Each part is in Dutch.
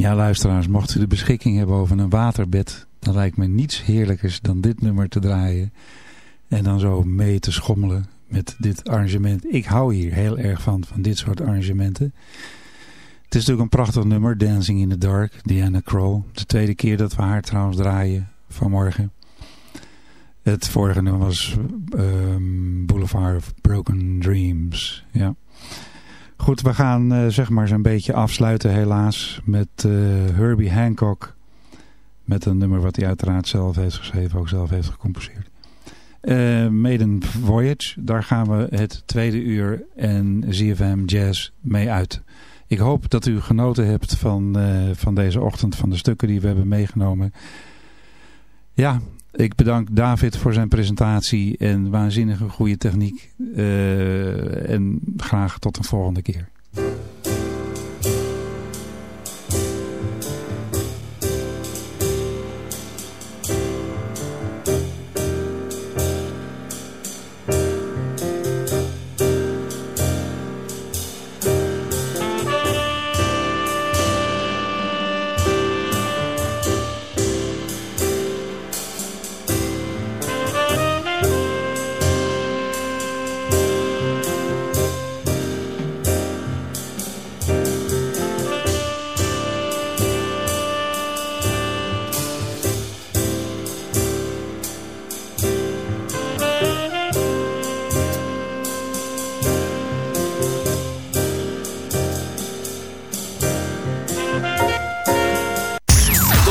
Ja, luisteraars, mocht u de beschikking hebben over een waterbed, dan lijkt me niets heerlijkers dan dit nummer te draaien. En dan zo mee te schommelen met dit arrangement. Ik hou hier heel erg van, van dit soort arrangementen. Het is natuurlijk een prachtig nummer, Dancing in the Dark, Diana Crow. De tweede keer dat we haar trouwens draaien vanmorgen. Het vorige nummer was um, Boulevard of Broken Dreams. Ja. Goed, we gaan uh, zeg maar zo'n beetje afsluiten helaas met uh, Herbie Hancock. Met een nummer wat hij uiteraard zelf heeft geschreven, ook zelf heeft gecomposeerd. Uh, Maiden Voyage, daar gaan we het tweede uur en ZFM Jazz mee uit. Ik hoop dat u genoten hebt van, van deze ochtend, van de stukken die we hebben meegenomen. Ja, ik bedank David voor zijn presentatie en waanzinnige goede techniek. Uh, en graag tot een volgende keer.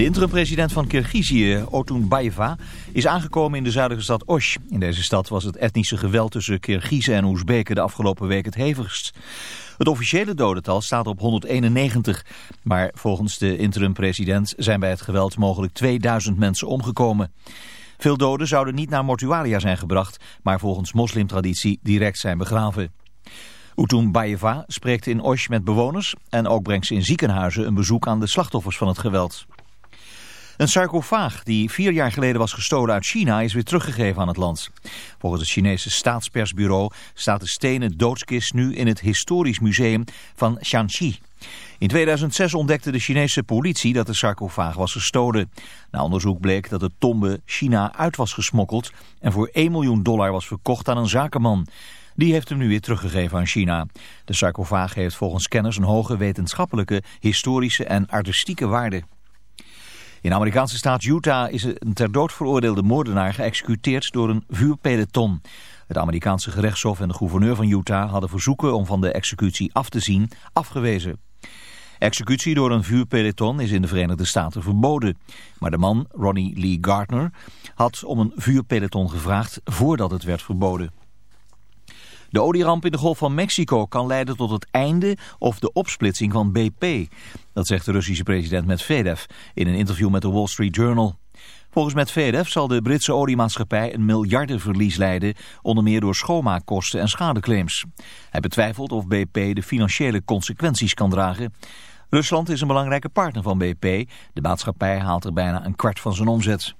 De interim-president van Kirgizië, Otun Bayeva, is aangekomen in de zuidelijke stad Osh. In deze stad was het etnische geweld tussen Kirgizen en Oezbeken de afgelopen week het hevigst. Het officiële dodental staat op 191. Maar volgens de interim-president zijn bij het geweld mogelijk 2000 mensen omgekomen. Veel doden zouden niet naar mortuaria zijn gebracht, maar volgens moslimtraditie direct zijn begraven. Utum Bayeva spreekt in Osh met bewoners en ook brengt ze in ziekenhuizen een bezoek aan de slachtoffers van het geweld. Een sarcofaag die vier jaar geleden was gestolen uit China is weer teruggegeven aan het land. Volgens het Chinese staatspersbureau staat de stenen doodskist nu in het historisch museum van Shanxi. In 2006 ontdekte de Chinese politie dat de sarcofaag was gestolen. Na onderzoek bleek dat de tombe China uit was gesmokkeld en voor 1 miljoen dollar was verkocht aan een zakenman. Die heeft hem nu weer teruggegeven aan China. De sarcofaag heeft volgens kenners een hoge wetenschappelijke, historische en artistieke waarde. In de Amerikaanse staat Utah is een ter dood veroordeelde moordenaar geëxecuteerd door een vuurpeloton. Het Amerikaanse gerechtshof en de gouverneur van Utah hadden verzoeken om van de executie af te zien afgewezen. Executie door een vuurpeloton is in de Verenigde Staten verboden. Maar de man, Ronnie Lee Gardner, had om een vuurpeloton gevraagd voordat het werd verboden. De olieramp in de Golf van Mexico kan leiden tot het einde of de opsplitsing van BP. Dat zegt de Russische president Medvedev in een interview met de Wall Street Journal. Volgens Medvedev zal de Britse oliemaatschappij een miljardenverlies leiden, onder meer door schoonmaakkosten en schadeclaims. Hij betwijfelt of BP de financiële consequenties kan dragen. Rusland is een belangrijke partner van BP. De maatschappij haalt er bijna een kwart van zijn omzet.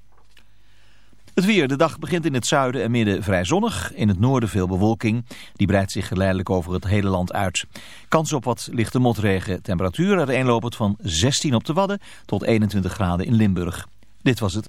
Het weer. De dag begint in het zuiden en midden vrij zonnig. In het noorden veel bewolking. Die breidt zich geleidelijk over het hele land uit. Kans op wat lichte motregen. Temperatuur uiteenlopend van 16 op de Wadden tot 21 graden in Limburg. Dit was het.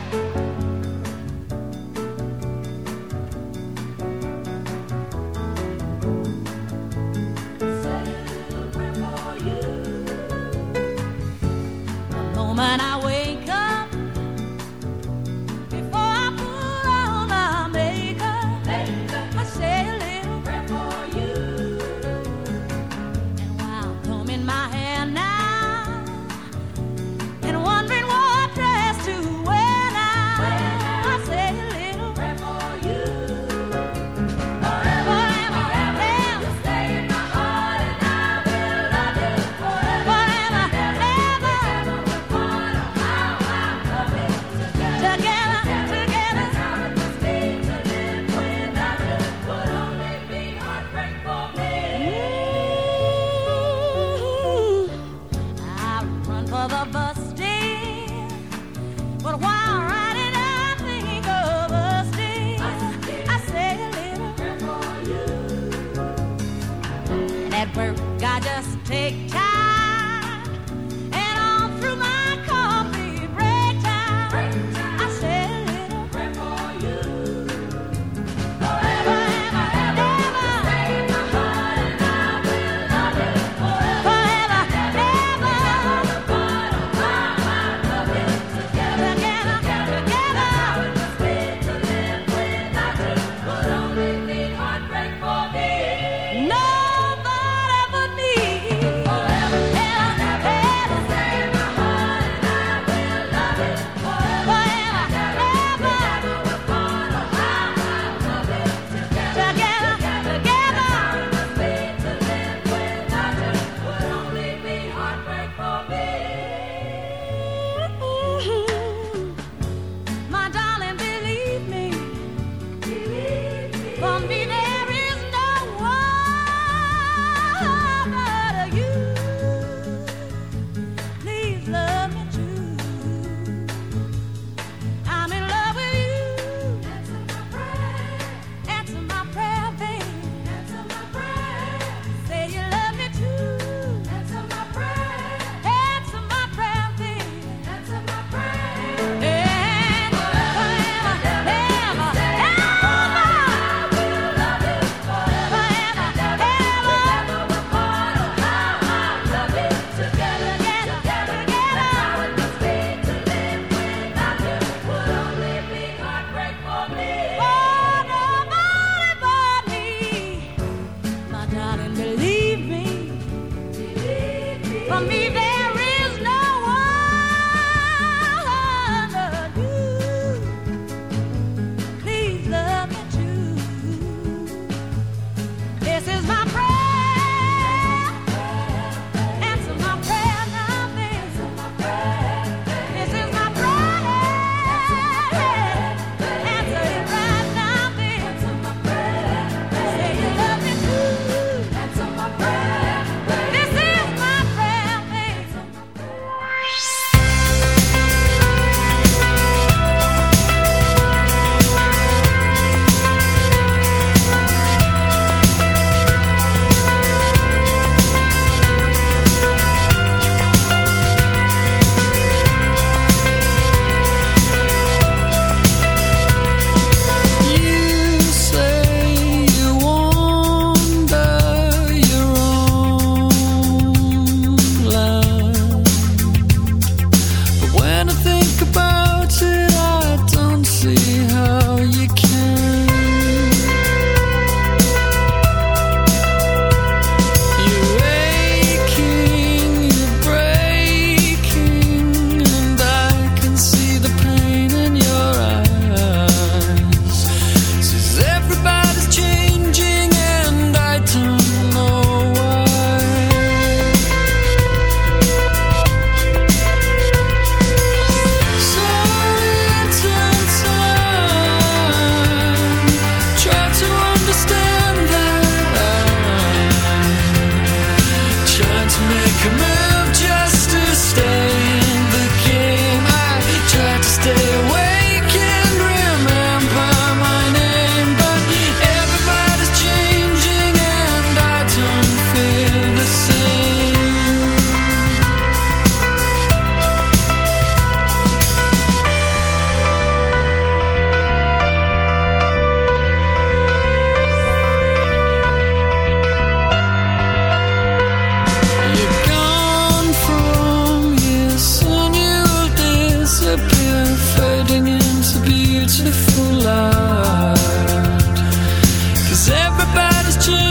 Cause everybody's changed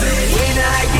When I get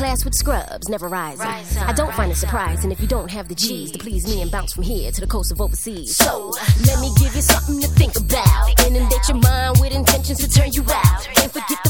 class with scrubs, never rising. I don't find it surprising if you don't have the G's to please me and bounce from here to the coast of overseas. So, let me give you something to think about. Inundate your mind with intentions to turn you out. Can't forget to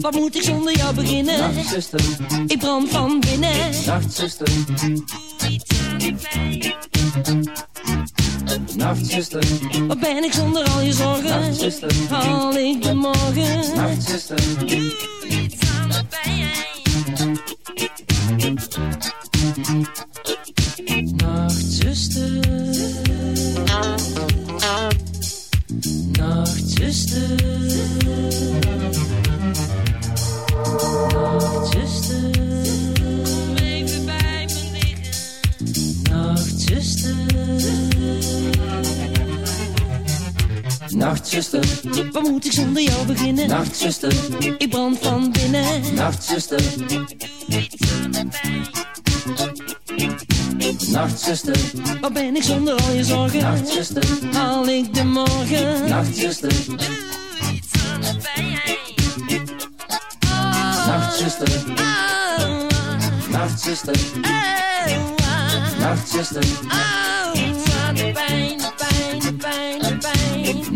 wat moet ik zonder jou beginnen? Nachtzuster, ik brand van binnen. Nachtzuster, Nachtzuster, wat ben ik zonder al je zorgen? Nachtzuster, haal ik de morgen? Nachtzuster, Nachtzuster, Nachtzuster, waar moet ik zonder jou beginnen? Nachtzuster, ik brand van binnen. Nachtzuster, Nachtzuster, waar ben ik zonder al je zorgen? Nachtzuster, haal ik de morgen? Nachtzuster, Nachtzuster, Nachtzuster, Nachtzuster, de pijn, de pijn, de.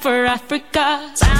for Africa.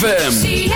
ZFM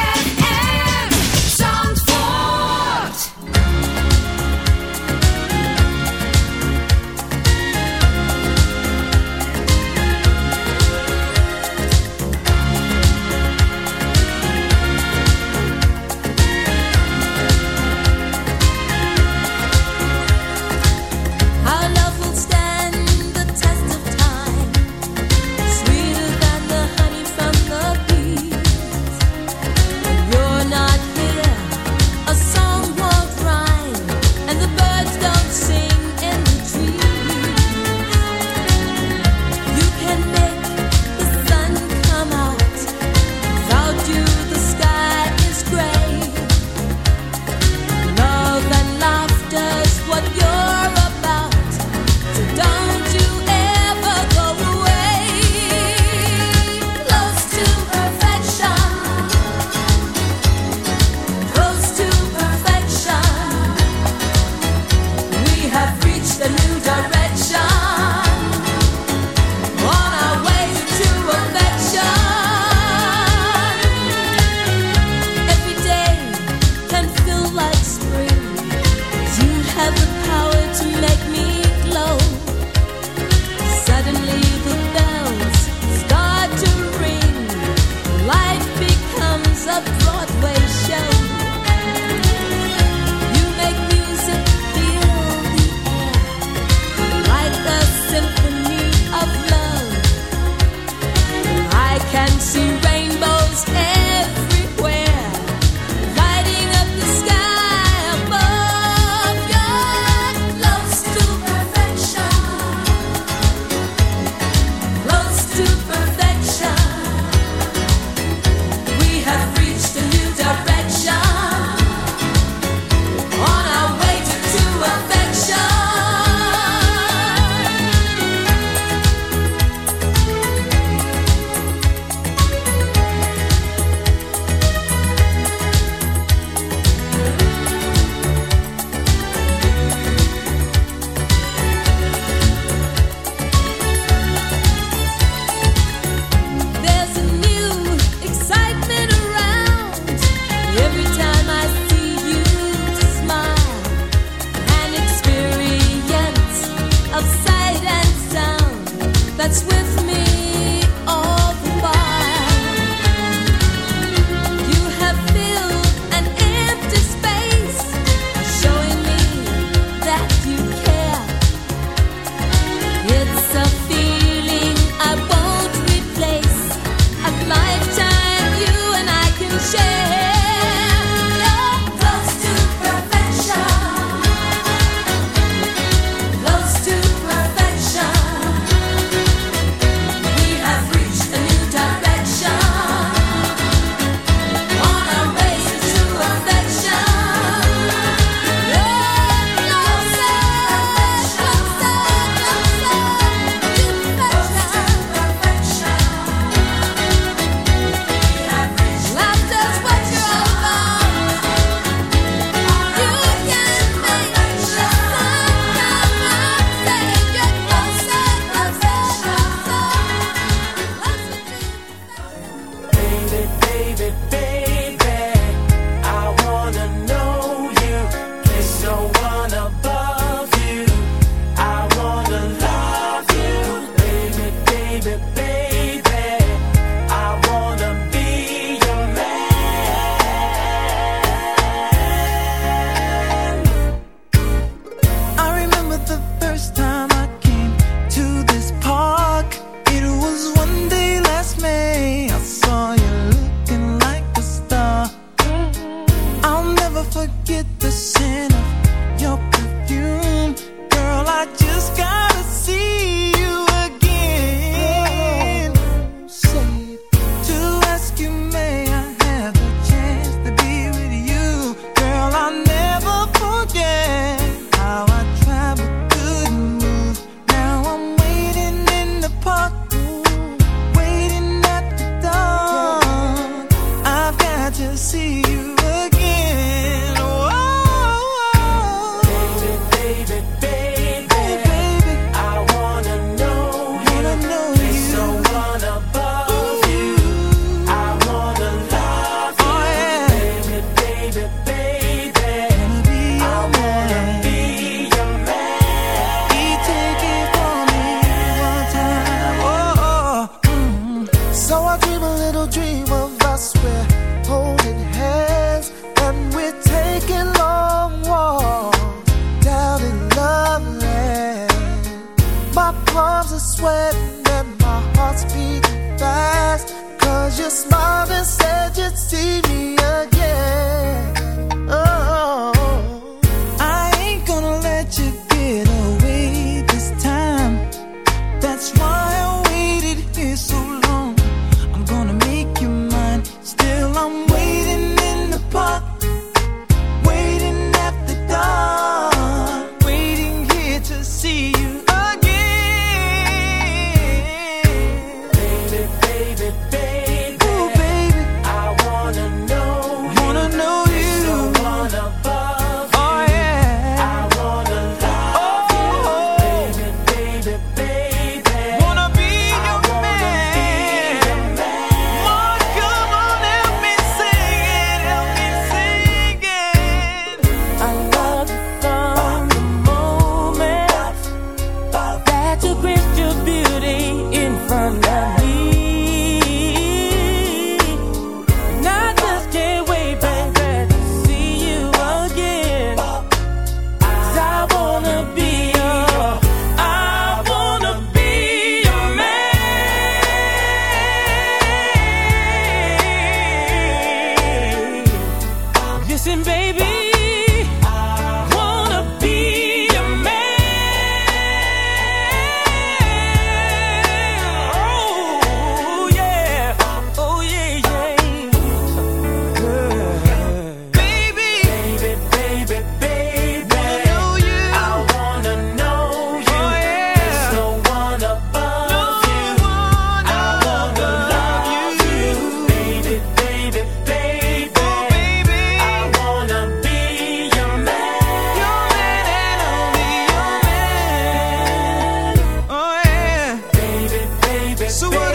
So what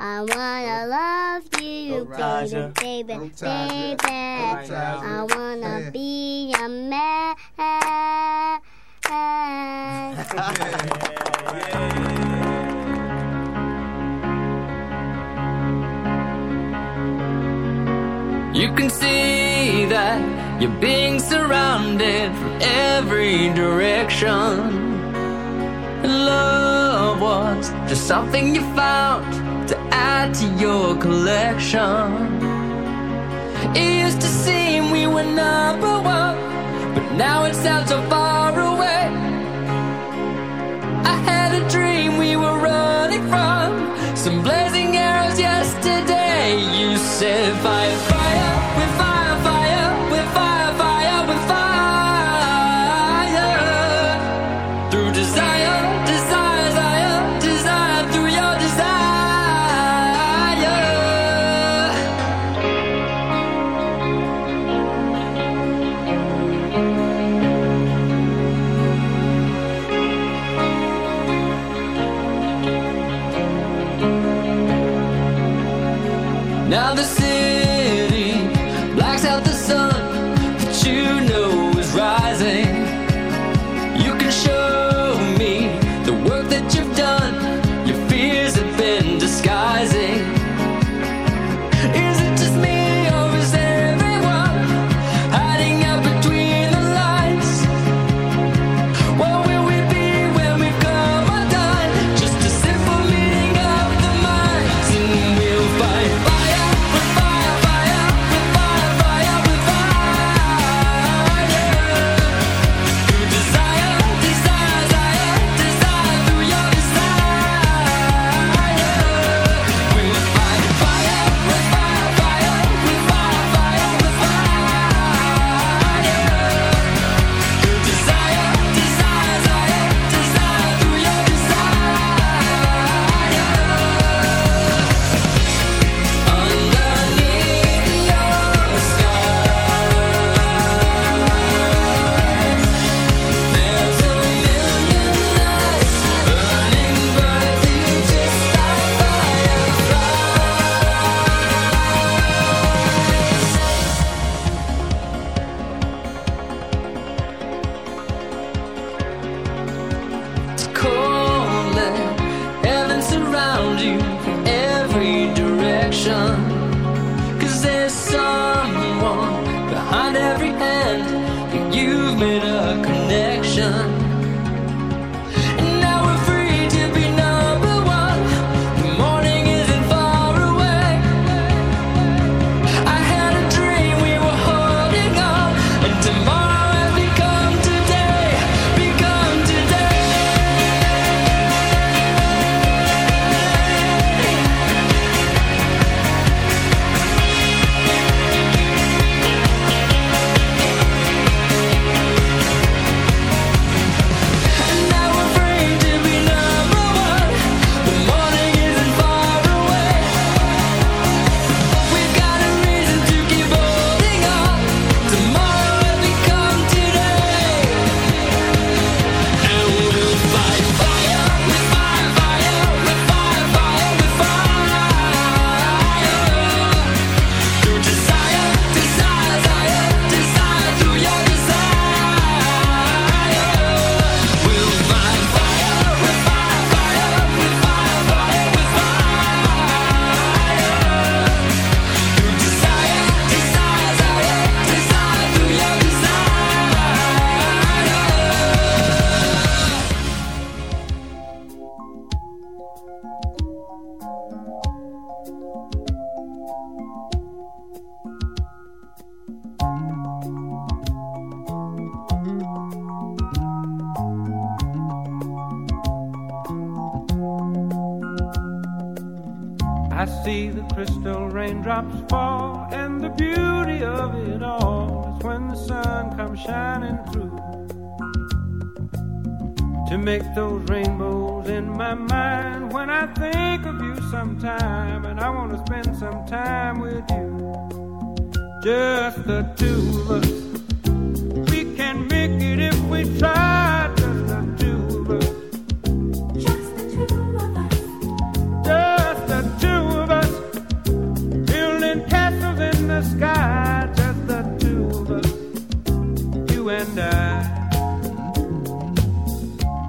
I wanna love you, baby, baby, baby. I wanna be a man. You can see that you're being surrounded from every direction. Love was just something you found add to your collection. It used to seem we were number one, but now it sounds so far away. I had a dream we were running from some blazing arrows yesterday. You said Fire. You can show